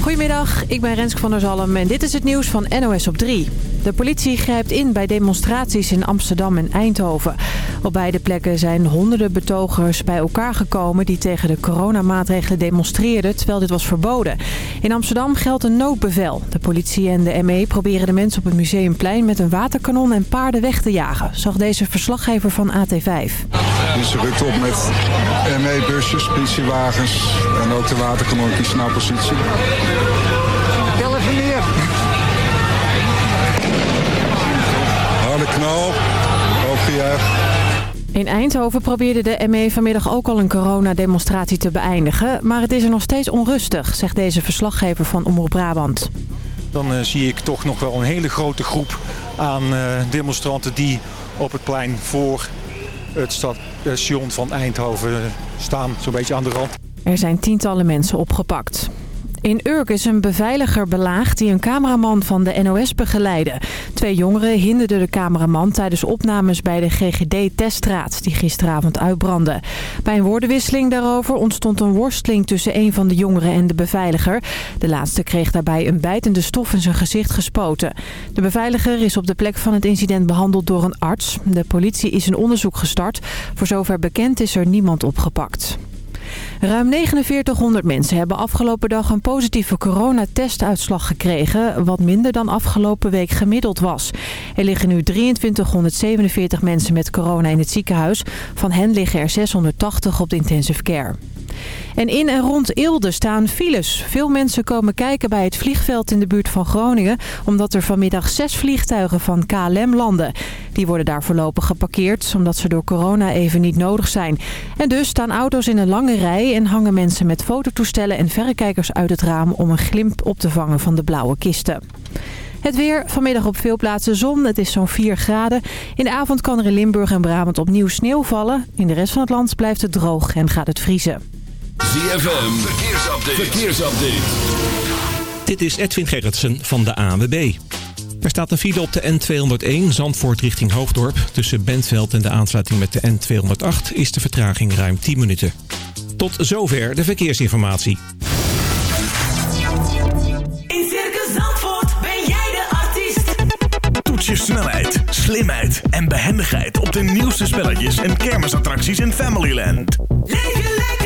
Goedemiddag, ik ben Renske van der Zalm en dit is het nieuws van NOS op 3. De politie grijpt in bij demonstraties in Amsterdam en Eindhoven. Op beide plekken zijn honderden betogers bij elkaar gekomen... die tegen de coronamaatregelen demonstreerden, terwijl dit was verboden. In Amsterdam geldt een noodbevel. De politie en de ME proberen de mensen op het Museumplein... met een waterkanon en paarden weg te jagen, zag deze verslaggever van AT5. Dus ze rukt op met ME-busjes, politiewagens en ook de waterkanonnetjes naar positie. Tel even neer. Harde knal, hooggejuich. In Eindhoven probeerde de ME vanmiddag ook al een coronademonstratie te beëindigen. Maar het is er nog steeds onrustig, zegt deze verslaggever van Omroep Brabant. Dan uh, zie ik toch nog wel een hele grote groep aan uh, demonstranten die op het plein voor het station van Eindhoven staan. Zo'n beetje aan de rand. Er zijn tientallen mensen opgepakt. In Urk is een beveiliger belaagd die een cameraman van de NOS begeleidde. Twee jongeren hinderden de cameraman tijdens opnames bij de GGD-teststraat die gisteravond uitbrandde. Bij een woordenwisseling daarover ontstond een worsteling tussen een van de jongeren en de beveiliger. De laatste kreeg daarbij een bijtende stof in zijn gezicht gespoten. De beveiliger is op de plek van het incident behandeld door een arts. De politie is een onderzoek gestart. Voor zover bekend is er niemand opgepakt. Ruim 4900 mensen hebben afgelopen dag een positieve coronatestuitslag gekregen... wat minder dan afgelopen week gemiddeld was. Er liggen nu 2347 mensen met corona in het ziekenhuis. Van hen liggen er 680 op de intensive care. En in en rond Eelde staan files. Veel mensen komen kijken bij het vliegveld in de buurt van Groningen... omdat er vanmiddag zes vliegtuigen van KLM landen. Die worden daar voorlopig geparkeerd... omdat ze door corona even niet nodig zijn. En dus staan auto's in een lange rij... en hangen mensen met fototoestellen en verrekijkers uit het raam... om een glimp op te vangen van de blauwe kisten. Het weer, vanmiddag op veel plaatsen zon. Het is zo'n 4 graden. In de avond kan er in Limburg en Brabant opnieuw sneeuw vallen. In de rest van het land blijft het droog en gaat het vriezen. ZFM, verkeersupdate. verkeersupdate. Dit is Edwin Gerritsen van de ANWB. Er staat een file op de N201 Zandvoort richting Hoofddorp. Tussen Bentveld en de aansluiting met de N208 is de vertraging ruim 10 minuten. Tot zover de verkeersinformatie. In Circus Zandvoort ben jij de artiest. Toets je snelheid, slimheid en behendigheid op de nieuwste spelletjes en kermisattracties in Familyland. Leef lekker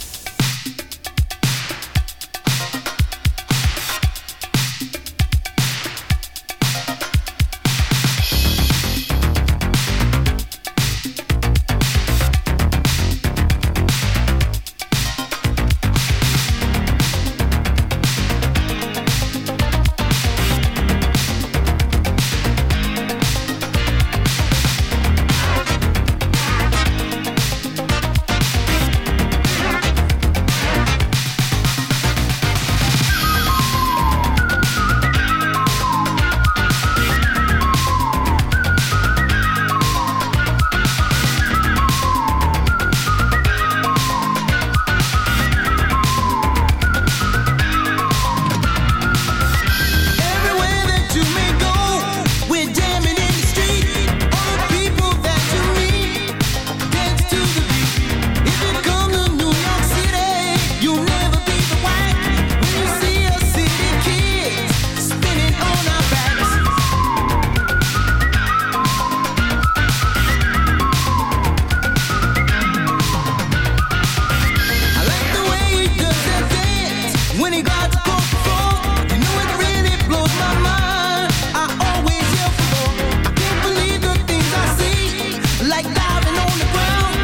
on the ground.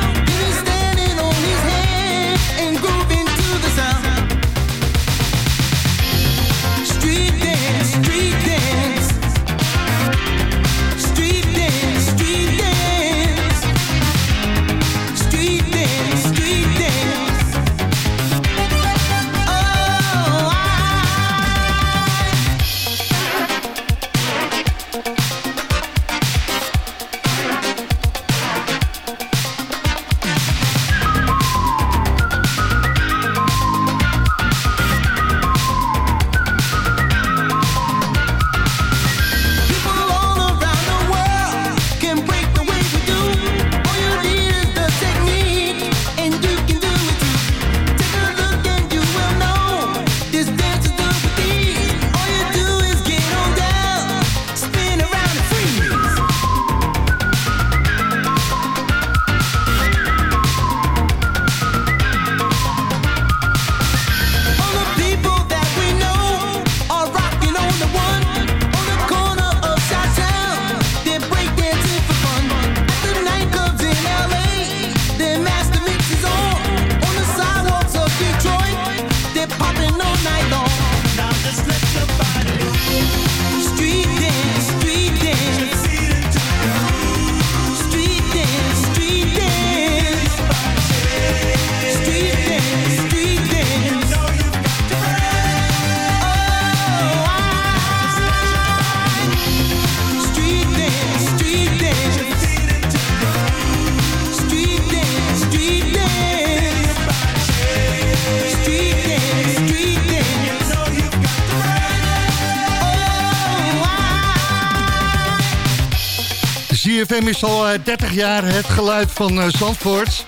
CFM is al eh, 30 jaar het geluid van eh, Zandvoort.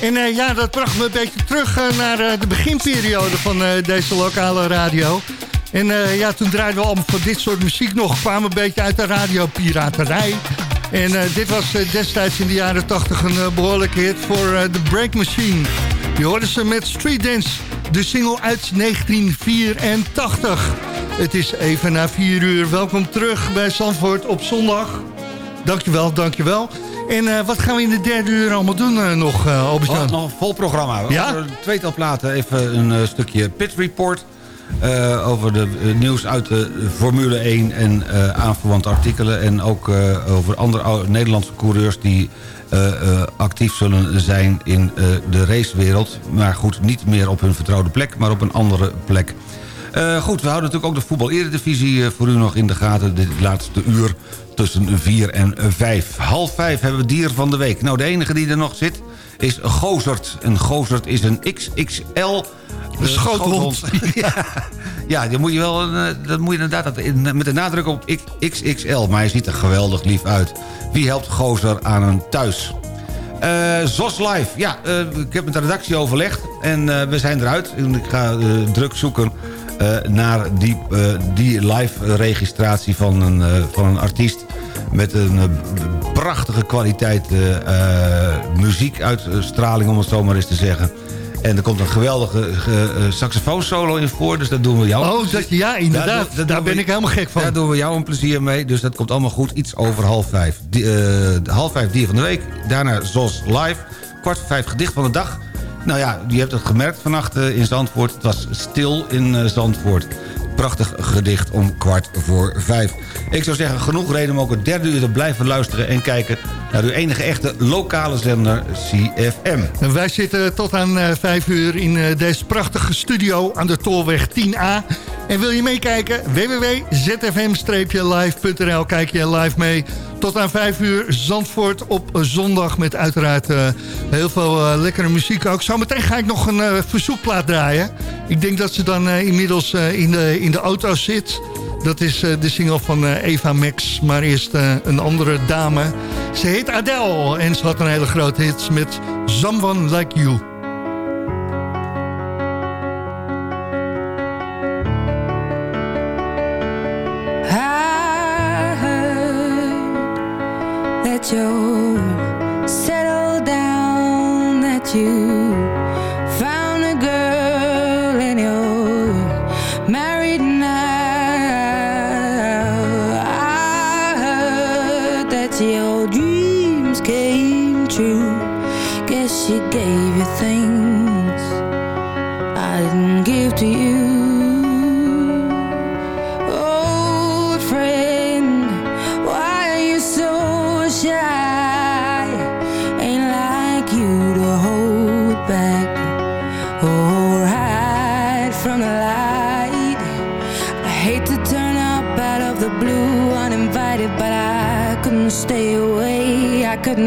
En eh, ja, dat bracht me een beetje terug eh, naar eh, de beginperiode van eh, deze lokale radio. En eh, ja, toen draaiden we allemaal van dit soort muziek nog. Kwamen een beetje uit de radiopiraterij. En eh, dit was eh, destijds in de jaren 80 een eh, behoorlijke hit voor eh, The Break Machine. Je hoorde ze met Street Dance, de single uit 1984. Het is even na 4 uur. Welkom terug bij Zandvoort op zondag. Dankjewel, dankjewel. En eh, wat gaan we in de derde uur allemaal doen eh, nog, uh, Albert-Jan? Oh, nog een vol programma. Ja? Over een tweetal platen even een eh, stukje pit report. eh, over de eh, nieuws uit de Formule 1 en eh aanverwante artikelen. En ook eh, over andere Nederlandse coureurs die eh, eh, actief zullen zijn in eh, de racewereld. Maar goed, niet meer op hun vertrouwde plek, maar op een andere plek. Eh, goed, we houden natuurlijk ook de voetbal-eredivisie eh, voor u nog in de gaten. Dit laatste uur tussen 4 en 5. Half 5 hebben we dier van de week. Nou, de enige die er nog zit is Gozert. En Gozert is een XXL... eh, schoothond. ja, ja dat moet je wel eh, dat moet je inderdaad met de nadruk op XXL. Maar hij ziet er geweldig lief uit. Wie helpt Gozer aan een thuis? Eh ZOS Live. Ja, eh, ik heb met de redactie overlegd. En eh, we zijn eruit. En ik ga eh, druk zoeken eh, naar die, eh, die live registratie van een, eh, van een artiest... met een eh, prachtige kwaliteit eh, eh, muziekuitstraling, om het zo maar eens te zeggen. En er komt een geweldige eh, eh, saxofoonsolo in voor, dus dat doen we jou. Oh, dat, ja, inderdaad. Daar daar ben we- ik helemaal gek van. Daar doen we jou een plezier mee, dus dat komt allemaal goed. Iets over half vijf. Die, eh, half vijf dier van de week. Daarna ZOS Live. Kwart voor vijf gedicht van de dag. Nou ja, je hebt het gemerkt vannacht eh, in Zandvoort. Het was stil in eh, Zandvoort. Prachtig gedicht om kwart voor vijf. Ik zou zeggen, genoeg reden om ook het derde uur te blijven luisteren... en kijken naar uw enige echte lokale zender CFM. En wij zitten tot aan eh, vijf uur in deze prachtige studio aan de Tolweg 10A. En wil je meekijken? www.zfm-live.nl Kijk je live mee. Tot aan vijf uur Zandvoort op zondag met uiteraard eh, heel veel eh, lekkere muziek ook. Zometeen ga ik nog een eh, verzoekplaat draaien. Ik denk dat ze dan inmiddels in, de, in de auto zit. Dat is de single van Eva Max, maar eerst een andere dame. Ze heet Adele en ze had een hele grote hit met Someone Like You. You settle down, that you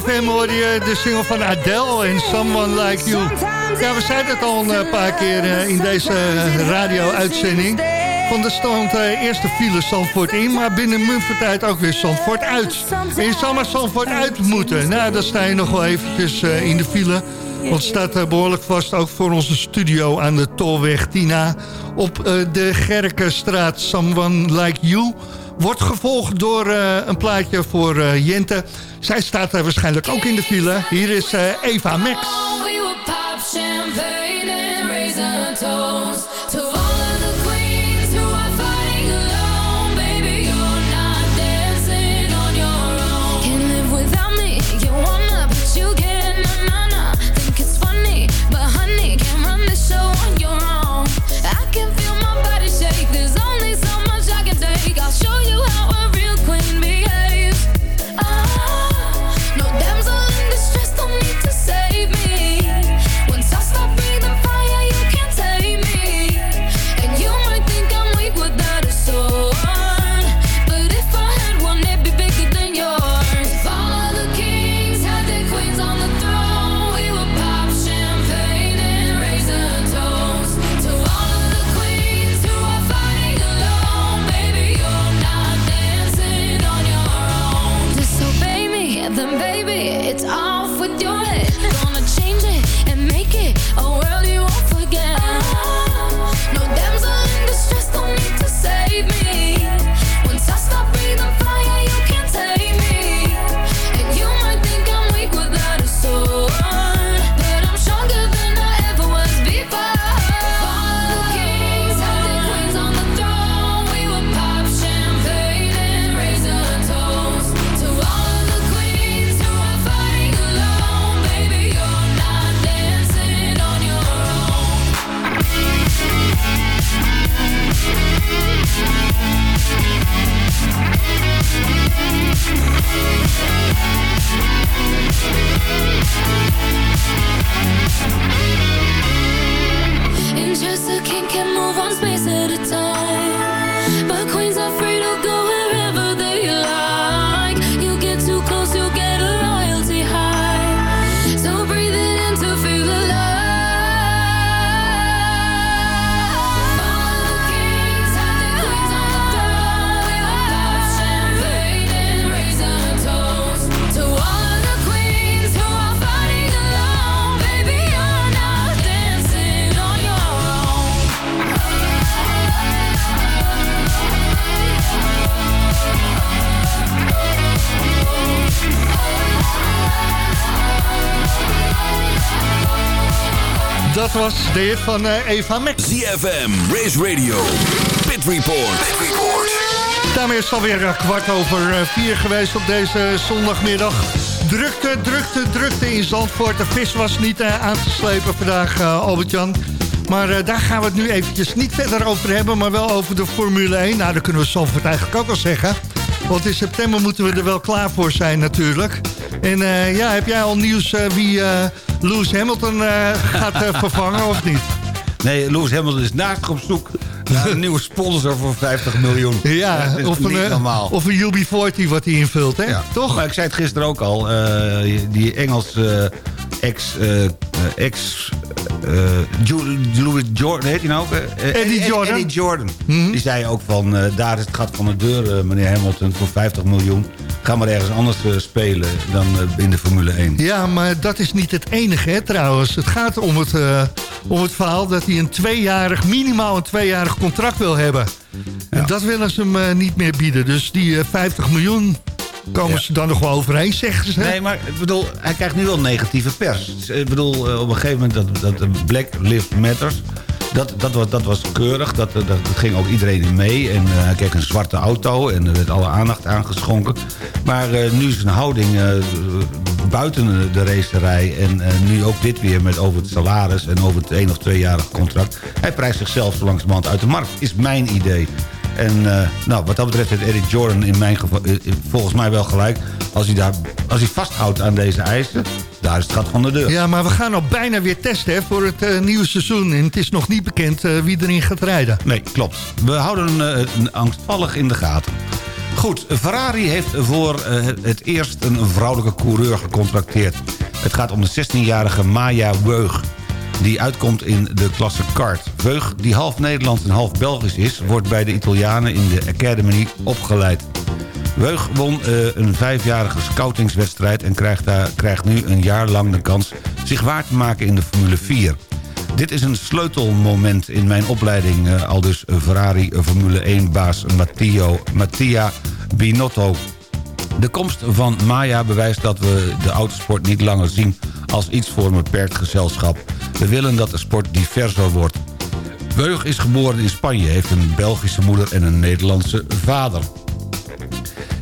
CFM hoorde je de single van Adele en Someone Like You. Ja, we zeiden het al een paar keer eh, in deze radio-uitzending. Van de stond uh, eerst de file Zandvoort in, maar binnen Mumford ook weer Zandvoort uit. En je zal maar Zandvoort uit moeten. Nou, dan sta je nog wel eventjes eh, in de file. Want het staat eh, behoorlijk vast ook voor onze studio aan de Tolweg Tina. Op eh, de Gerkenstraat Someone Like You. Wordt gevolgd door eh, een plaatje voor eh, Jente. Zij staat er waarschijnlijk ook in de file. Hier is eh, Eva Max. Was de hit van eh, Eva Max. ZFM, Race Radio, Pit Report. Pit Report. Daarmee is het alweer eh, kwart over eh, vier geweest op deze zondagmiddag. Drukte, drukte, drukte in Zandvoort. De vis was niet aan te slepen vandaag, Albert-Jan. Maar daar gaan we het nu eventjes niet verder over hebben... maar wel over de Formule 1. Nou, dat kunnen we Zandvoort eigenlijk ook wel zeggen. Want in september moeten we er wel klaar voor zijn natuurlijk. En ja, heb jij al nieuws wie Lewis Hamilton eh, gaat eh, vervangen of niet? Nee, Lewis Hamilton is naast op zoek naar een nieuwe sponsor voor 50 miljoen. Ja, of een, eh, normaal. of een UB40 wat hij invult, hè? Ja. Toch? Maar ik zei het gisteren ook al. die Engels eh, ex... ex Louis Jordan, heet hij nou ook? Eddie Jordan. Eddie Jordan. Die zei ook van, daar is het gat van de deur, meneer Hamilton, voor 50 miljoen. Ga maar ergens anders eh, spelen dan eh, in de Formule 1. Ja, maar dat is niet het enige hè, trouwens. Het gaat om het, eh, om het verhaal dat hij een tweejarig, minimaal een tweejarig contract wil hebben. En dat willen ze hem niet meer bieden. Dus die eh, 50 miljoen komen Ja. ze dan nog wel overeen, zeggen ze. Nee, maar ik bedoel, hij krijgt nu wel negatieve pers. Ik bedoel, op een gegeven moment dat, dat Black Lives Matters... Dat, dat, was, dat was keurig, dat, dat, dat ging ook iedereen mee. En eh, hij kreeg een zwarte auto en er werd alle aandacht aangeschonken. Maar eh, nu zijn houding eh, buiten de racerij... en nu ook dit weer met over het salaris en over het één of tweejarig contract... hij prijst zichzelf zo langzamerhand uit de markt, is mijn idee. En eh, nou, wat dat betreft heeft Eric Jordan in mijn geval, eh, volgens mij wel gelijk. Als hij, daar, als hij vasthoudt aan deze eisen, daar is het gat van de deur. Ja, maar we gaan al bijna weer testen hè, voor het eh, nieuwe seizoen. En het is nog niet bekend eh, wie erin gaat rijden. Nee, klopt. We houden eh, een angstvallig in de gaten. Goed, Ferrari heeft voor eh, het eerst een vrouwelijke coureur gecontracteerd. Het gaat om de 16-jarige Maya Weug die uitkomt in de klasse kart. Weug, die half Nederlands en half Belgisch is... wordt bij de Italianen in de Academy opgeleid. Weug won eh, een vijfjarige scoutingswedstrijd... en krijgt, daar, krijgt nu een jaar lang de kans zich waar te maken in de Formule 4. Dit is een sleutelmoment in mijn opleiding... eh, al dus Ferrari Formule 1-baas Matteo, Mattia Binotto. De komst van Maya bewijst dat we de autosport niet langer zien... als iets voor een beperkt gezelschap. We willen dat de sport diverser wordt. Weug is geboren in Spanje, heeft een Belgische moeder en een Nederlandse vader.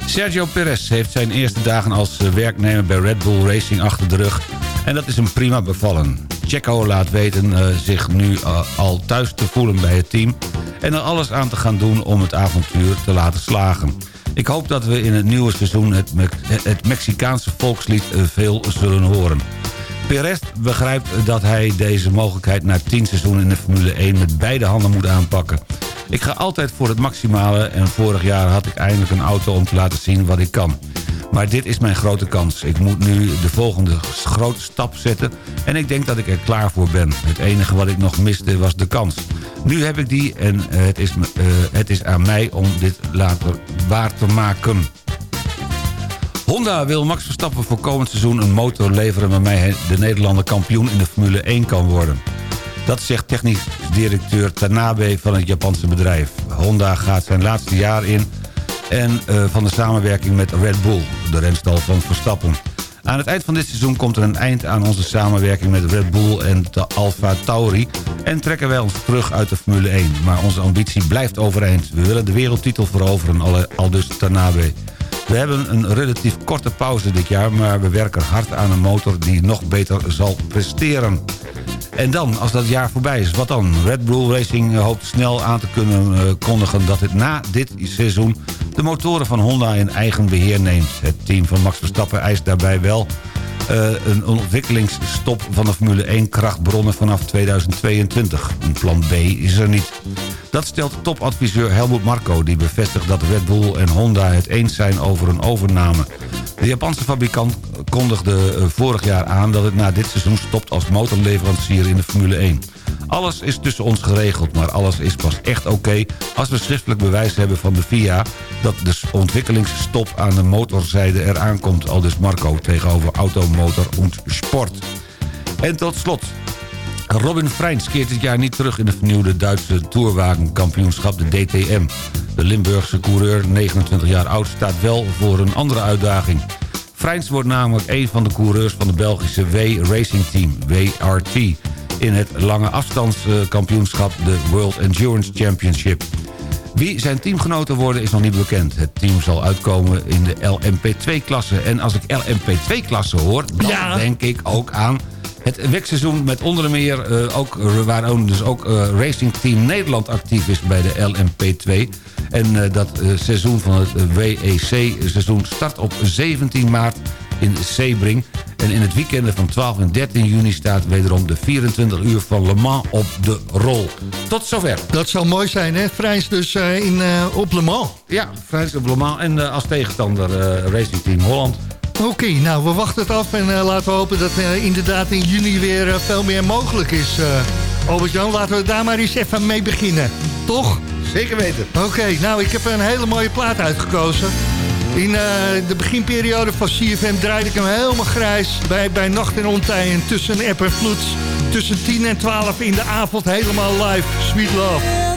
Sergio Perez heeft zijn eerste dagen als eh, werknemer bij Red Bull Racing achter de rug... en dat is hem prima bevallen. Checo laat weten eh, zich nu eh, al thuis te voelen bij het team... en er alles aan te gaan doen om het avontuur te laten slagen. Ik hoop dat we in het nieuwe seizoen het, het Mexicaanse volkslied veel zullen horen. Perez begrijpt dat hij deze mogelijkheid na 10 seizoenen in de Formule 1 met beide handen moet aanpakken. Ik ga altijd voor het maximale en vorig jaar had ik eindelijk een auto om te laten zien wat ik kan. Maar dit is mijn grote kans. Ik moet nu de volgende grote stap zetten en ik denk dat ik er klaar voor ben. Het enige wat ik nog miste was de kans. Nu heb ik die en het is, eh, het is aan mij om dit later waar te maken. Honda wil Max Verstappen voor komend seizoen een motor leveren... waarmee de Nederlander kampioen in de Formule 1 kan worden. Dat zegt technisch directeur Tanabe van het Japanse bedrijf. Honda gaat zijn laatste jaar in en eh, van de samenwerking met Red Bull, de renstal van Verstappen. Aan het eind van dit seizoen komt er een eind aan onze samenwerking met Red Bull en de Alfa Tauri... en trekken wij ons terug uit de Formule 1. Maar onze ambitie blijft overeind. We willen de wereldtitel veroveren, al dus Tanabe. We hebben een relatief korte pauze dit jaar... maar we werken hard aan een motor die nog beter zal presteren. En dan, als dat jaar voorbij is, wat dan? Red Bull Racing hoopt snel aan te kunnen eh, kondigen... dat het na dit seizoen de motoren van Honda in eigen beheer neemt. Het team van Max Verstappen eist daarbij wel... eh, een ontwikkelingsstop van de Formule 1 krachtbronnen vanaf 2022. Een plan B is er niet. Dat stelt topadviseur Helmut Marko... die bevestigt dat Red Bull en Honda het eens zijn over een overname. De Japanse fabrikant kondigde eh, vorig jaar aan... dat het na dit seizoen stopt als motorleverancier in de Formule 1. Alles is tussen ons geregeld, maar alles is pas echt oké... als we schriftelijk bewijs hebben van de FIA... dat de ontwikkelingsstop aan de motorzijde eraan komt... al dus Marco tegenover Automotor und Sport. En tot slot, Robin Freins keert dit jaar niet terug in de vernieuwde Duitse Tourwagenkampioenschap, de DTM. De Limburgse coureur, 29 jaar oud, staat wel voor een andere uitdaging. Freins wordt namelijk een van de coureurs van de Belgische W Racing Team, WRT... in het lange afstandskampioenschap, de World Endurance Championship. Wie zijn teamgenoten worden is nog niet bekend. Het team zal uitkomen in de LMP2-klasse. En als ik LMP2-klasse hoor, dan denk ik ook aan het wekseizoen met onder meer eh, ook, eh, waar ook- dus ook eh, Racing Team Nederland actief is bij de LMP2. En dat seizoen van het WEC-seizoen start op 17 maart in Sebring. En in het weekenden van 12 en 13 juni staat wederom de 24 uur van Le Mans op de rol. Tot zover. Dat zou mooi zijn, hè? Vrijs dus in, op Le Mans. Ja, Frans op Le Mans. En als tegenstander Racing Team Holland. Oké, nou, we wachten het af en eh, laten we hopen dat eh, inderdaad in juni weer eh, veel meer mogelijk is. Albert-Jan, laten we daar maar eens even mee beginnen. Toch? Zeker weten. Oké, nou, ik heb een hele mooie plaat uitgekozen. In eh, de beginperiode van CFM draaide ik hem helemaal grijs bij, bij Nacht en Ontij. En tussen app en vloed, tussen 10 en 12 in de avond helemaal live. Sweet Love.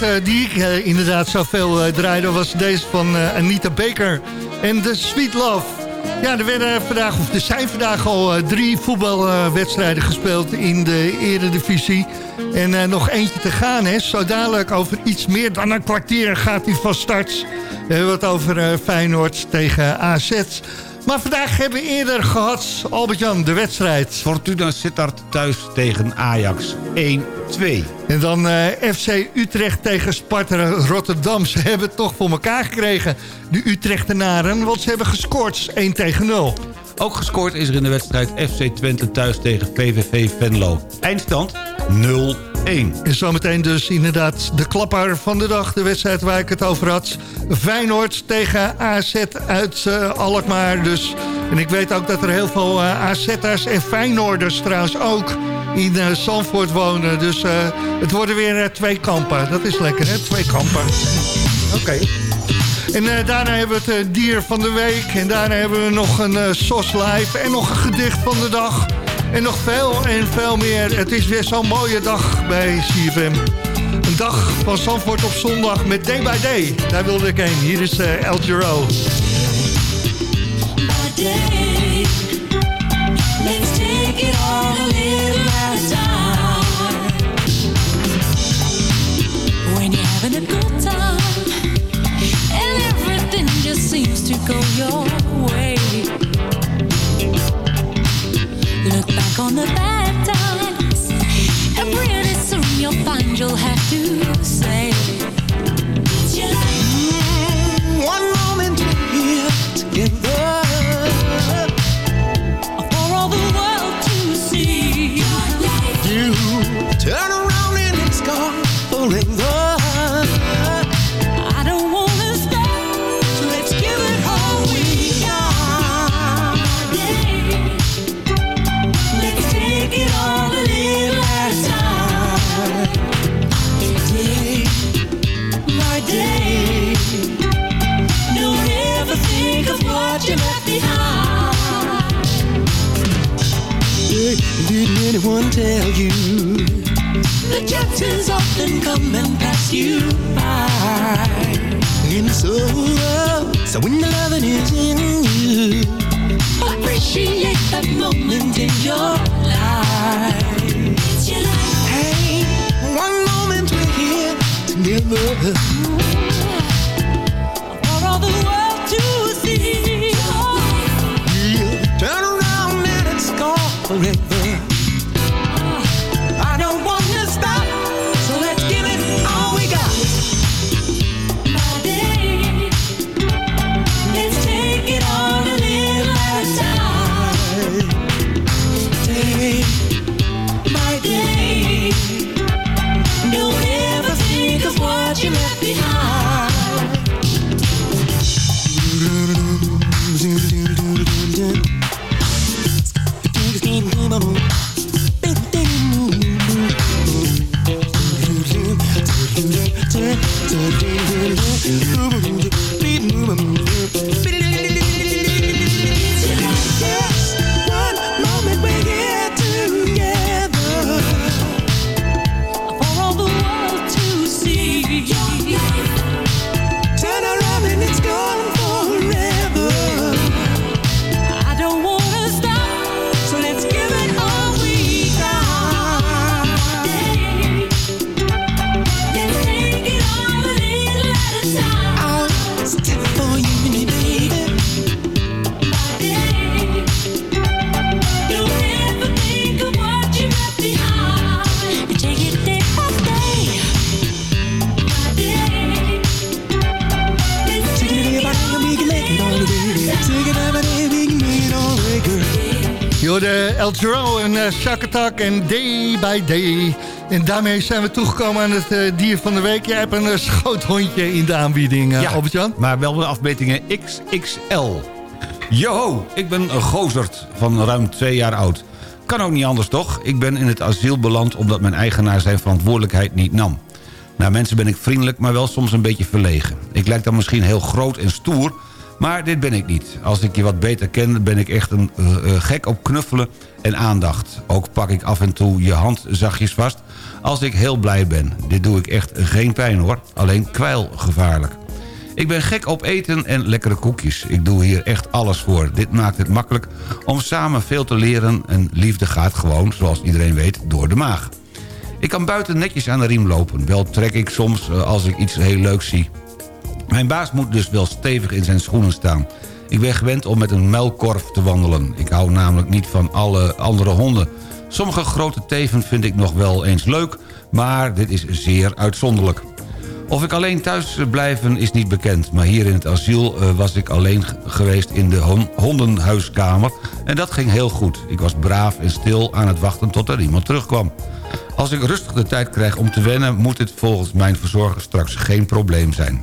Eh, die ik eh, inderdaad zoveel uh, draaide... was deze van eh, Anita Baker en The Sweet Love. Ja, er, werden vandaag, of er zijn vandaag al eh, drie voetbalwedstrijden gespeeld in de eredivisie. En eh, nog eentje te gaan, hè. Zo dadelijk over iets meer dan een kwartier gaat hij van start. We hebben het over eh, Feyenoord tegen AZ. Maar vandaag hebben we eerder gehad, Albert-Jan, de wedstrijd. Fortuna Sittard thuis tegen Ajax 1-2. En dan eh, FC Utrecht tegen Sparta Rotterdam. Ze hebben het toch voor elkaar gekregen, de Utrechtenaren. Want ze hebben gescoord 1 tegen 0. Ook gescoord is er in de wedstrijd FC Twente thuis tegen VVV Venlo. Eindstand 0-1. En zometeen dus inderdaad de klapper van de dag. De wedstrijd waar ik het over had. Feyenoord tegen AZ uit eh, Alkmaar. Dus En ik weet ook dat er heel veel eh, AZ'ers en Feyenoorders trouwens ook in eh, Zandvoort wonen. Dus eh, het worden weer eh, twee kampen. Dat is lekker, hè? Twee kampen. Oké. En daarna hebben we het dier van de week. En daarna hebben we nog een eh SOS live. En nog een gedicht van de dag. En nog veel en veel meer. Het is weer zo'n mooie dag bij CFM. Een dag van Zandvoort op zondag met Day by Day. Daar wilde ik heen. Hier is El Giro. Let's take it all on the bad The often come and pass you by. In so So when the loving is in you Appreciate that moment in your life. Hey, one moment we're here together en Day by Day. En daarmee zijn we toegekomen aan het eh, dier van de week. Jij hebt een uh, schoothondje in de aanbieding, uh, Ja, Albert-Jan. maar wel de afmetingen XXL. Joho, ik ben een gozerd van ruim twee jaar oud. Kan ook niet anders toch? Ik ben in het asiel beland omdat mijn eigenaar zijn verantwoordelijkheid niet nam. Naar mensen ben ik vriendelijk, maar wel soms een beetje verlegen. Ik lijk dan misschien heel groot en stoer, maar dit ben ik niet. Als ik je wat beter ken, ben ik echt een eh, eh, gek op knuffelen en aandacht. Ook pak ik af en toe je hand zachtjes vast als ik heel blij ben. Dit doe ik echt geen pijn hoor, alleen kwijlgevaarlijk. Ik ben gek op eten en lekkere koekjes. Ik doe hier echt alles voor. Dit maakt het makkelijk om samen veel te leren... en liefde gaat gewoon, zoals iedereen weet, door de maag. Ik kan buiten netjes aan de riem lopen. Wel trek ik soms eh, als ik iets heel leuks zie. Mijn baas moet dus wel stevig in zijn schoenen staan. Ik ben gewend om met een muilkorf te wandelen. Ik hou namelijk niet van alle andere honden. Sommige grote teven vind ik nog wel eens leuk... maar dit is zeer uitzonderlijk. Of ik alleen thuis blijven is niet bekend. Maar hier in het asiel eh, was ik alleen geweest in de hon- hondenhuiskamer. En dat ging heel goed. Ik was braaf en stil aan het wachten tot er iemand terugkwam. Als ik rustig de tijd krijg om te wennen... moet dit volgens mijn verzorger straks geen probleem zijn.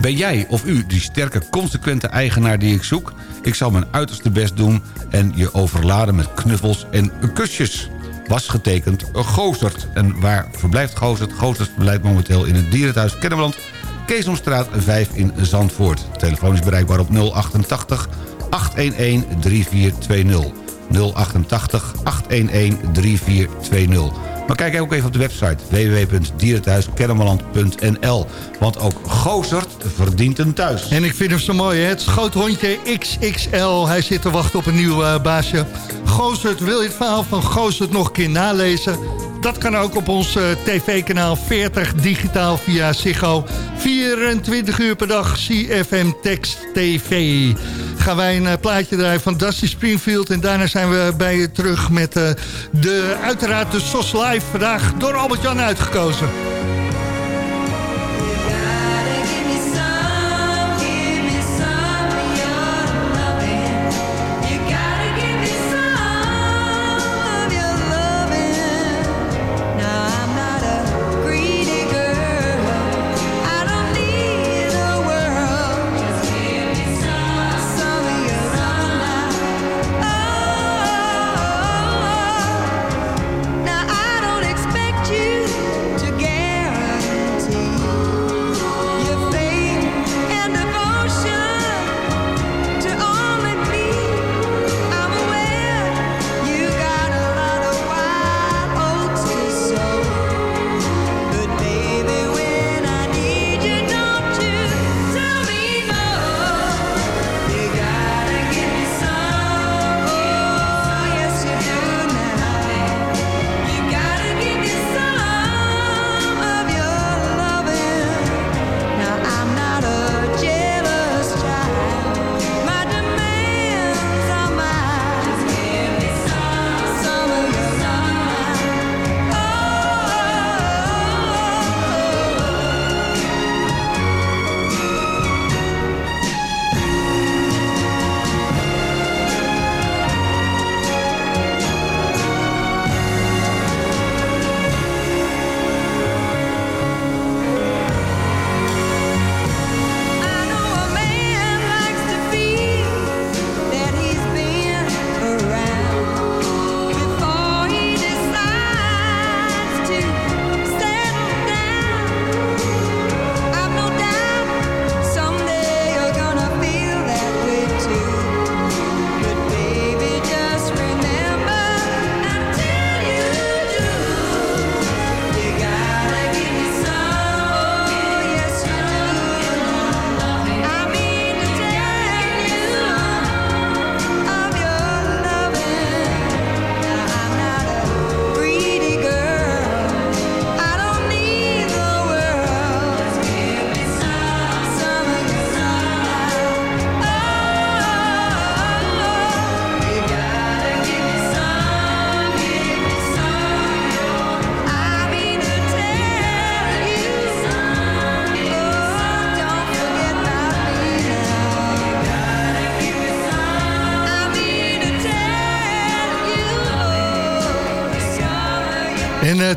Ben jij of u die sterke, consequente eigenaar die ik zoek? Ik zal mijn uiterste best doen en je overladen met knuffels en kusjes. Was getekend Gozert. En waar verblijft Gozert? Gozert verblijft momenteel in het dierenthuis Kennemerland... Keesomstraat 5 in Zandvoort. Telefoon is bereikbaar op 088 811 3420. 088 811 3420. Maar kijk ook even op de website www.dierenthuiskennemerland.nl. Want ook Gozert verdient een thuis. En ik vind hem zo mooi, hè? het schoothondje XXL. Hij zit te wachten op een nieuw eh, baasje. Gozert, wil je het verhaal van Gozert nog een keer nalezen? Dat kan ook op ons eh, tv-kanaal 40 digitaal via Ziggo. 24 uur per dag CFM Text TV. Gaan wij een eh, plaatje draaien van Dusty Springfield. En daarna zijn we bij je terug met eh, de, uiteraard de SOS Live. Vandaag door Albert-Jan uitgekozen.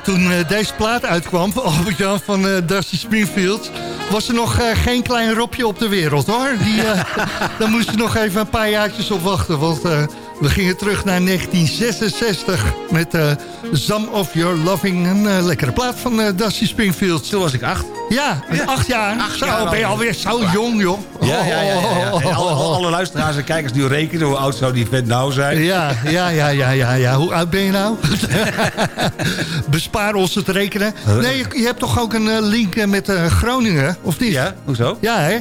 Toen eh, deze plaat uitkwam van Albert-Jan van eh, Dusty Springfield... was er nog eh, geen klein Robje op de wereld, hoor. Die, daar moesten nog even een paar jaartjes op wachten. Want we gingen terug naar 1966 met Some of Your Loving. Een lekkere plaat van eh, Dusty Springfield. Toen was ik acht. Ja, acht jaar. Acht zo, jaar ben je al. alweer zo jong, joh. Ja, ja, ja. ja, ja. En alle, alle, luisteraars en kijkers nu rekenen hoe oud zou die vent nou zijn. Ja, ja, ja, ja, ja, ja. Hoe oud ben je nou? Bespaar ons het rekenen. Nee, je, je hebt toch ook een eh, link eh, met eh, Groningen, of niet? Ja, hoezo? Ja, hè?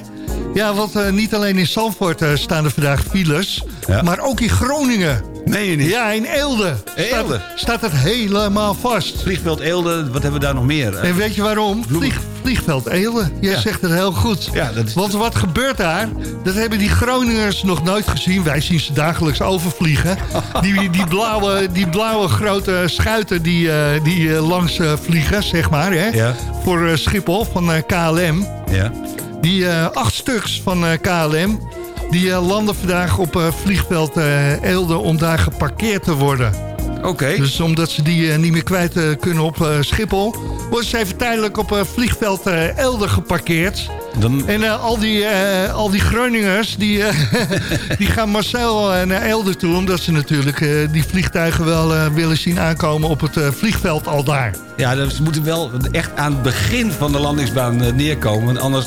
Ja, want niet alleen in Zandvoort staan er vandaag files, maar ook in Groningen. Nee, je niet? Ja, in Eelde. Eelde? Staat, staat het helemaal vast. Vliegveld Eelde, wat hebben we daar nog meer? En weet je waarom? Vlieg, vliegveld Eelde. Jij Ja. zegt het heel goed. Ja, dat is- Want wat gebeurt daar? Dat hebben die Groningers nog nooit gezien. Wij zien ze dagelijks overvliegen. die, die, blauwe, die blauwe grote schuiten die, eh, die eh, langs eh, vliegen, zeg maar. Hè? Ja. Voor Schiphol van KLM. Ja. Die acht stuks van KLM... die landen vandaag op vliegveld Eelde om daar geparkeerd te worden. Dus omdat ze die eh, niet meer kwijt eh, kunnen op eh, Schiphol... worden ze even tijdelijk op vliegveld eh, Eelde geparkeerd. En eh, al, die, eh, al die Groningers, die, eh, die gaan Marcel naar Elder toe... omdat ze natuurlijk die vliegtuigen wel willen zien aankomen op het vliegveld al daar. Ja, dus ze moeten wel echt aan het begin van de landingsbaan neerkomen. Want anders,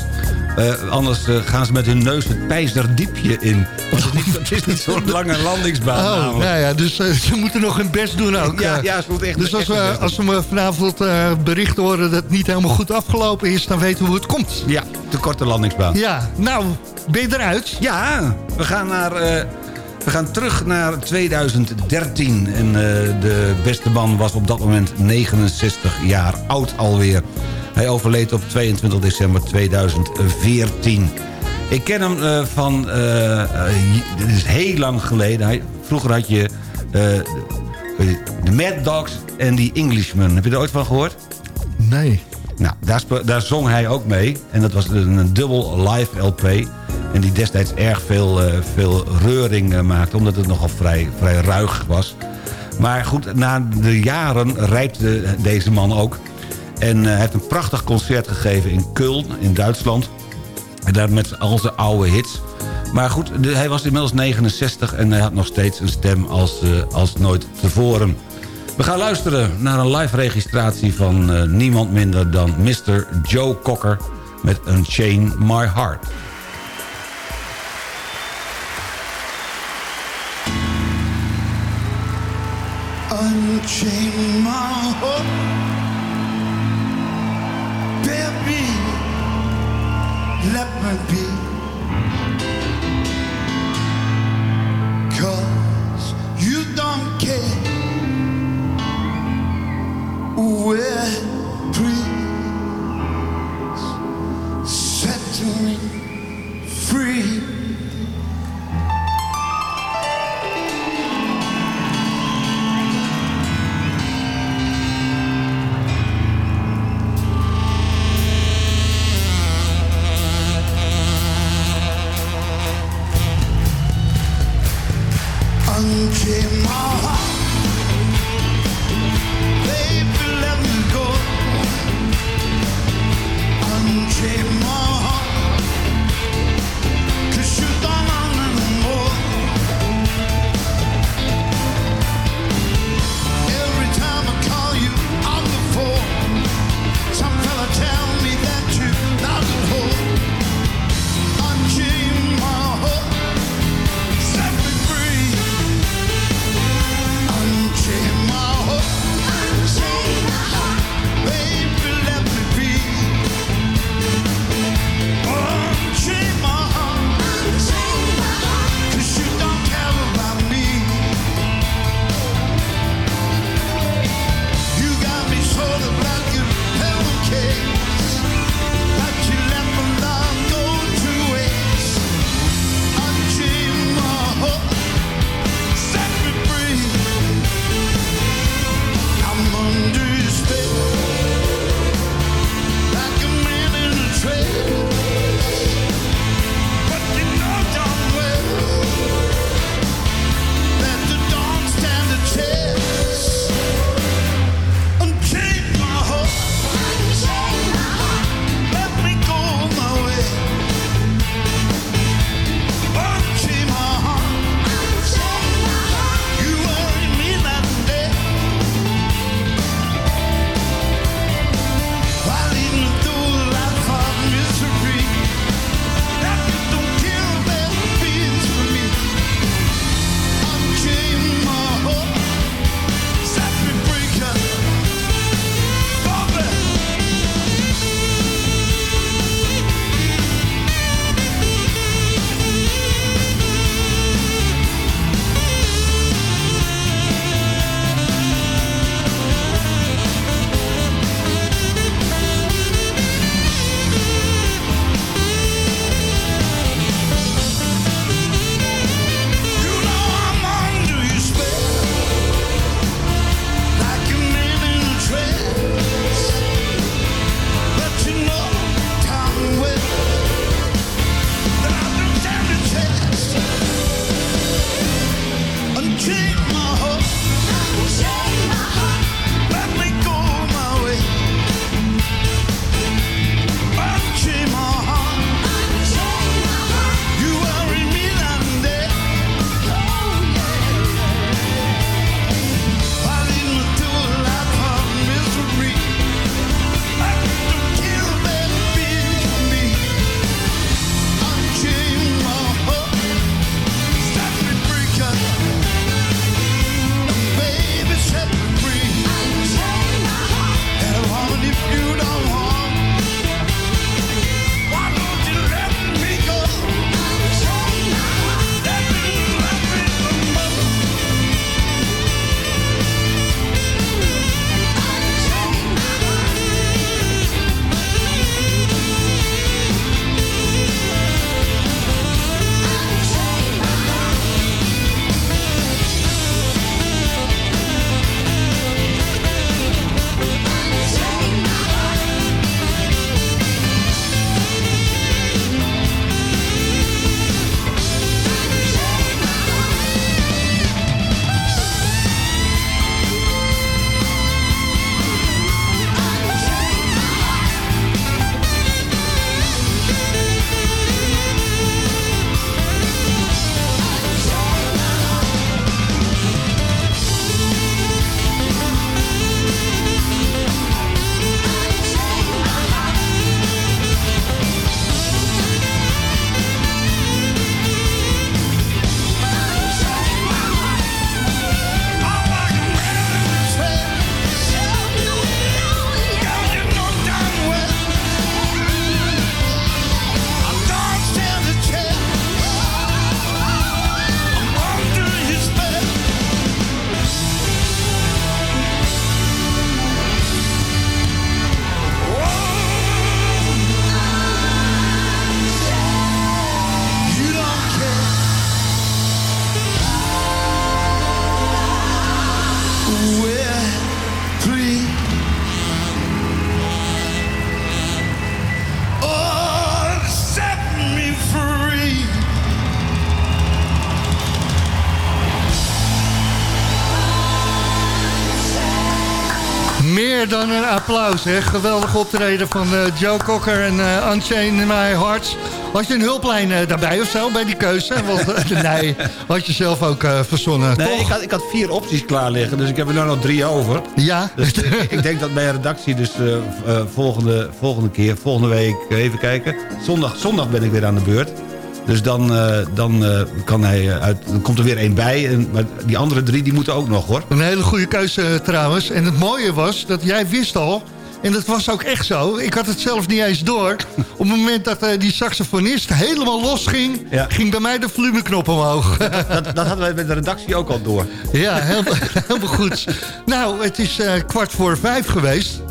anders gaan ze met hun neus het Pijzerdiepje in. Want het is niet, het is niet zo'n lange landingsbaan Oh, namelijk. nou ja, dus ze moeten nog hun best doen ook. Ja, ja, ze moeten echt dus als echt we, als we vanavond berichten horen dat het niet helemaal goed afgelopen is... dan weten we hoe het komt. Ja, te korte landingsbaan. Ja, nou, ben je eruit? Ja, we gaan, naar, eh, we gaan terug naar 2013. En eh, de beste man was op dat moment 69 jaar oud alweer. Hij overleed op 22 december 2014. Ik ken hem eh, van... dit is heel lang geleden. Hij, vroeger had je de, de Mad Dogs en die Englishmen. Heb je er ooit van gehoord? Nee. Nou, daar, zong hij ook mee. En dat was een, een dubbel live LP. En die destijds erg veel, eh, veel reuring eh, maakte. Omdat het nogal vrij, vrij ruig was. Maar goed, na de jaren rijpte deze man ook. En eh, hij heeft een prachtig concert gegeven in Köln, in Duitsland. En daar met al zijn oude hits. Maar goed, hij was inmiddels 69 en hij had nog steeds een stem als, eh, als nooit tevoren. We gaan luisteren naar een live registratie van eh, niemand minder dan Mr. Joe Cocker... met Unchain My Heart. Unchain my heart, baby. Let me be. Yeah. Meer dan een applaus, hè. Geweldig optreden van eh, Joe Cocker en uh, Unchained in My Hearts. Had je een hulplijn eh, daarbij of zo, bij die keuze? Want, nee, had je zelf ook verzonnen, Nee, toch? ik had, ik had vier opties klaar liggen, dus ik heb er nu nog drie over. Ja. Dus ik, denk dat mijn redactie dus volgende, volgende keer, volgende week, even kijken. Zondag, zondag ben ik weer aan de beurt. Dus dan, eh, dan, eh, kan hij eh, uit, dan komt er weer één bij. En, maar die andere drie die moeten ook nog hoor. Een hele goede keuze trouwens. En het mooie was dat jij wist al... En dat was ook echt zo. Ik had het zelf niet eens door. Op het moment dat die saxofonist helemaal los ging... ging bij mij de volumeknop omhoog. Dat, dat hadden wij met de redactie ook al door. Ja, helemaal, helemaal goed. Nou, het is kwart voor vijf geweest.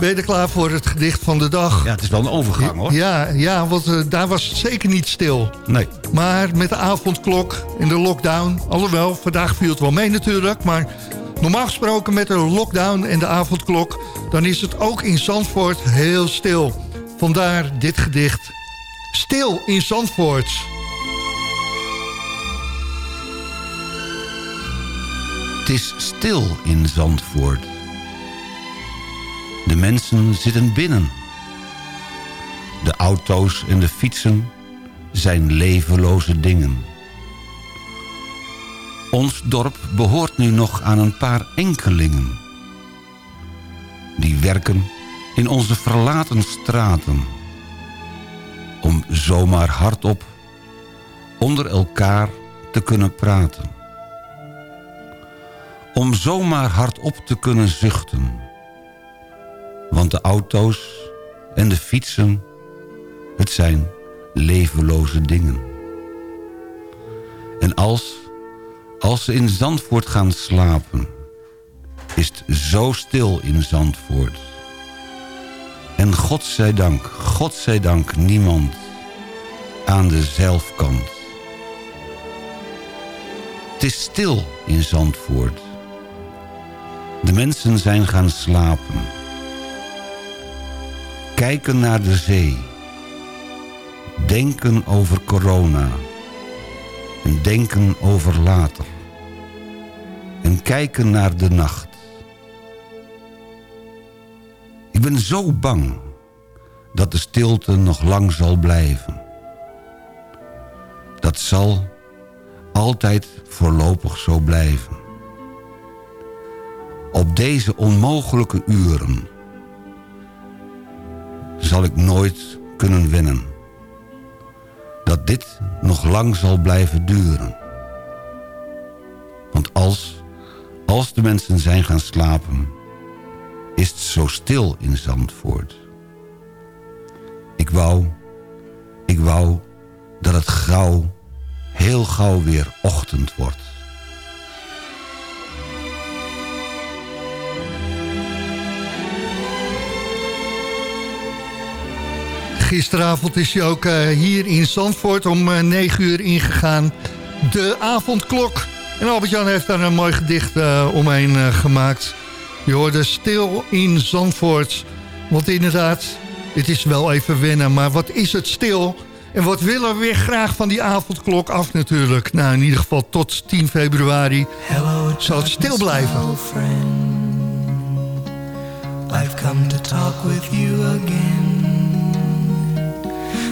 Ben je er klaar voor het gedicht van de dag? Ja, het is wel een overgang hoor. Ja, ja want eh, daar was het zeker niet stil. Nee. Maar met de avondklok en de lockdown... alhoewel, vandaag viel het wel mee natuurlijk... maar normaal gesproken met de lockdown en de avondklok... dan is het ook in Zandvoort heel stil. Vandaar dit gedicht. Stil in Zandvoort. Het is stil in Zandvoort. De mensen zitten binnen. De auto's en de fietsen zijn levenloze dingen. Ons dorp behoort nu nog aan een paar enkelingen. Die werken in onze verlaten straten. Om zomaar hardop onder elkaar te kunnen praten om zomaar hardop te kunnen zuchten. Want de auto's en de fietsen, het zijn levenloze dingen. En als, als ze in Zandvoort gaan slapen, is het zo stil in Zandvoort. En God zij dank, God zij dank niemand aan de zelfkant. Het is stil in Zandvoort. De mensen zijn gaan slapen. Kijken naar de zee. Denken over corona. En denken over later. En kijken naar de nacht. Ik ben zo bang dat de stilte nog lang zal blijven. Dat zal altijd voorlopig zo blijven. Op deze onmogelijke uren zal ik nooit kunnen wennen. Dat dit nog lang zal blijven duren. Want als, als de mensen zijn gaan slapen, is het zo stil in Zandvoort. Ik wou, ik wou dat het gauw, heel gauw weer ochtend wordt. Gisteravond is hij ook eh, hier in Zandvoort om eh, 9 uur ingegaan. De avondklok. En Albert-Jan heeft daar een mooi gedicht eh, omheen eh, gemaakt. Je hoorde stil in Zandvoort. Want inderdaad, het is wel even wennen. Maar wat is het stil? En wat willen we weer graag van die avondklok af natuurlijk? Nou, in ieder geval tot 10 februari zal het stil blijven. I've come to talk with you again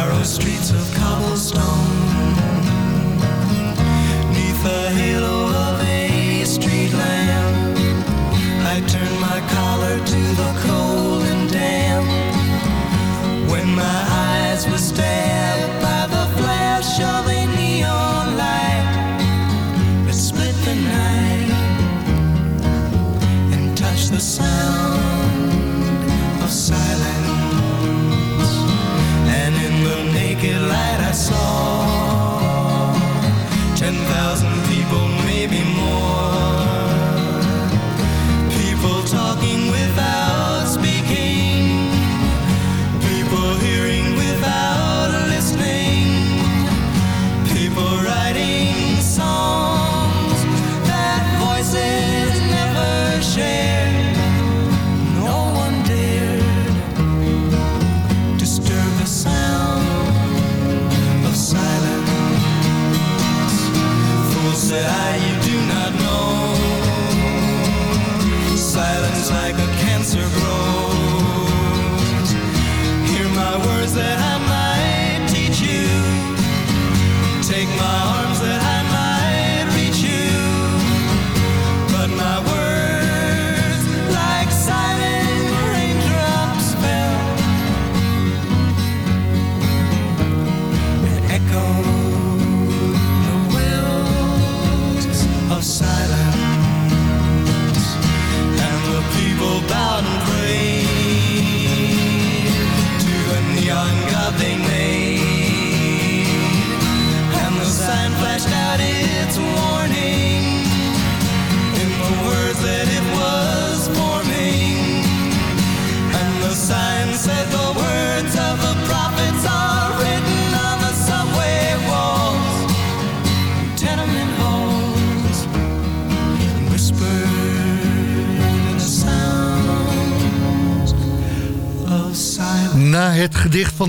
Narrow streets of cobblestone. Neath the halo of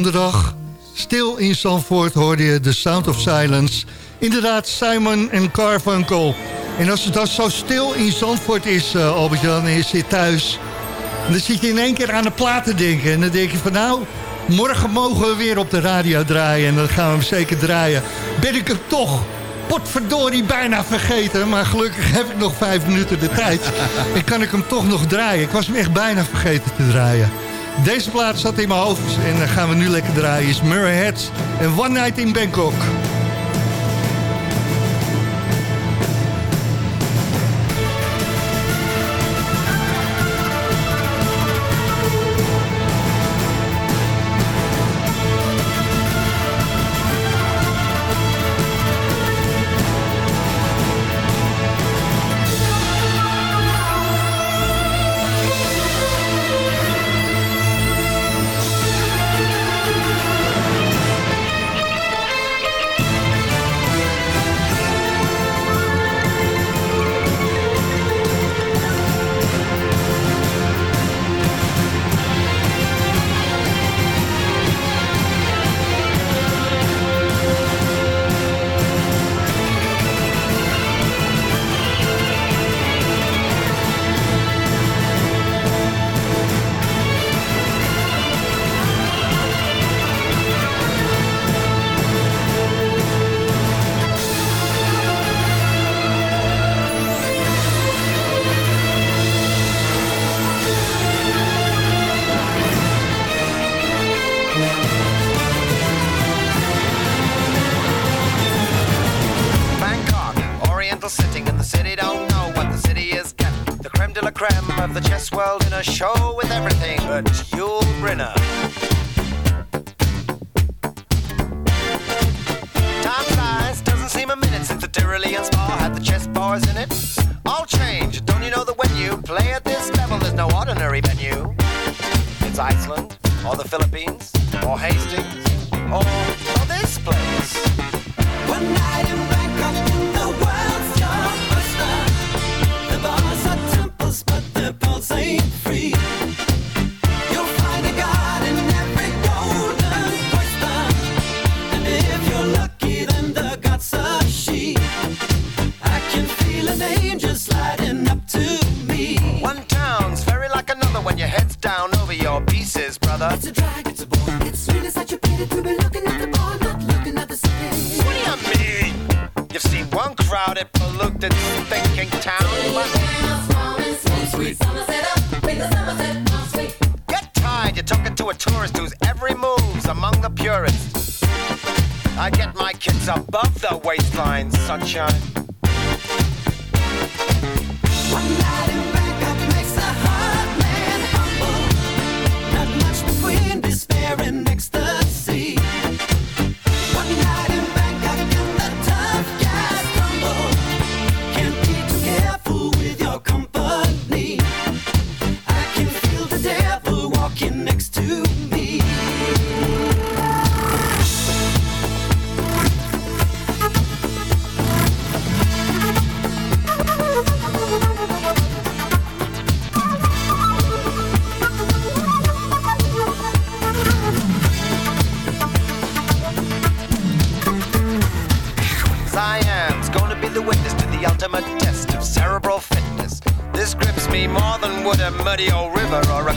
gedicht van de dag, stil in Zandvoort, hoorde je The Sound of Silence. Inderdaad, Simon en Carfunkel. En als het dan zo stil in Zandvoort is, eh, Albert-Jan, en je zit thuis... dan zit je in één keer aan de plaat te denken. En dan denk je van nou, morgen mogen we weer op de radio draaien. En dan gaan we hem zeker draaien. Ben ik hem toch potverdorie bijna vergeten. Maar gelukkig heb ik nog vijf minuten de tijd. en kan ik hem toch nog draaien. Ik was hem echt bijna vergeten te draaien. Deze plaat zat in mijn hoofd en dan gaan we nu lekker draaien. Is Murray Heads en One Night in. Bangkok, brother. It's a drag, it's a bore. It's really such a pity to be looking at the bar, not looking at the city. What do you mean? You've seen one crowded, polluted, thinking town, but get tired. You're talking to a tourist whose every move's among the purists. I get my kids above the waistline, sunshine.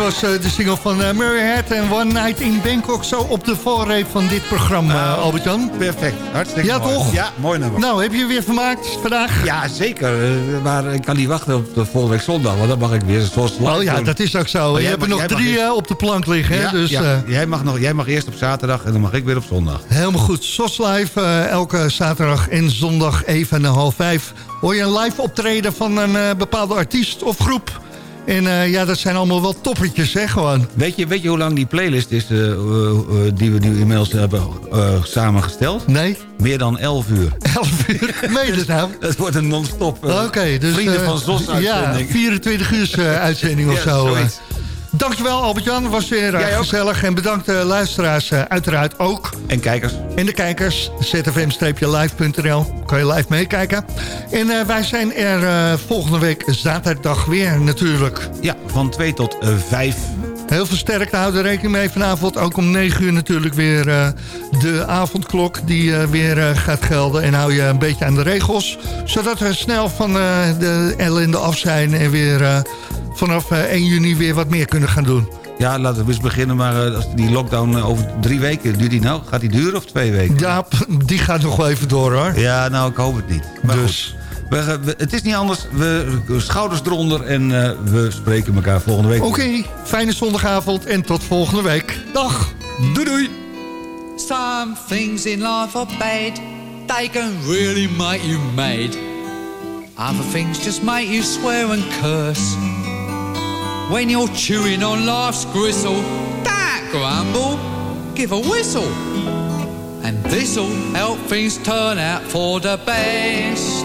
was eh, de single van eh, Murray Head en One Night in Bangkok. Zo op de valreep van dit programma, Nou, Albert-Jan. Perfect, hartstikke Ja, mooi. toch? Ja, mooi nummer. Nou, heb je weer vermaakt vandaag? Ja, zeker. eh, Maar ik kan niet wachten op de volgende week zondag. Want dan mag ik weer zoals Oh ja, doen. dat is ook zo. Maar Je hebt er nog drie eerst- op de plank liggen. hè? Dus, ja. jij, mag nog, jij mag eerst op zaterdag en dan mag ik weer op zondag. Helemaal goed. SOS Live, elke zaterdag en zondag even en half vijf... hoor je een live optreden van een bepaalde artiest of groep. En eh, ja, dat zijn allemaal wel toppertjes, hè, gewoon. Weet je, weet je hoe lang die playlist is eh, eh, die we nu inmiddels hebben samengesteld? Nee. Meer dan 11 uur. 11 uur? Meen dat nou? Het wordt een non-stop Oké, dus... Vrienden van Zos Ja, uitzending. 24 uur uitzending of Ja, zo. zoiets. Dankjewel Albert-Jan, was weer eh, Jij ook. gezellig. En bedankt de luisteraars eh, uiteraard ook. En kijkers. En de kijkers, zfm-live.nl, kan je live meekijken. En eh, wij zijn er eh, volgende week zaterdag weer natuurlijk. Ja, van 2 tot 5. Heel versterkt, hou er rekening mee vanavond. Ook om 9 uur natuurlijk weer eh, de avondklok die eh, weer eh, gaat gelden. En hou je een beetje aan de regels. Zodat we snel van de ellende af zijn en weer vanaf eh, 1 juni weer wat meer kunnen gaan doen. Ja, laten we eens beginnen. Maar als die lockdown over drie weken, duurt die nou? Gaat die duren of twee weken? Ja, die gaat nog wel even door hoor. Ja, nou, ik hoop het niet. Maar Dus. We, we- het is niet anders. We, schouders eronder en eh, we spreken elkaar volgende week. Oké, fijne zondagavond en tot volgende week. Dag. Doei doei. Some things in life are bad. They can really make you mad. Other things just make you swear and curse. When you're chewing on life's gristle, don't grumble, give a whistle. And this'll help things turn out for the best.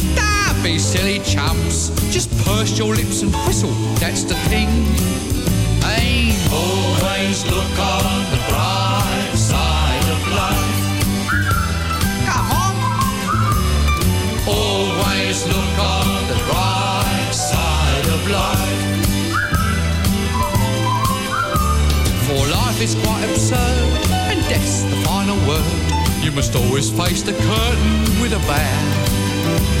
don't be silly chumps. Just purse your lips and whistle, that's the thing. Hey, always look on the bright side of life. Come on. Always look on the bright side of life. For life is quite absurd, and death's the final word. You must always face the curtain with a bow.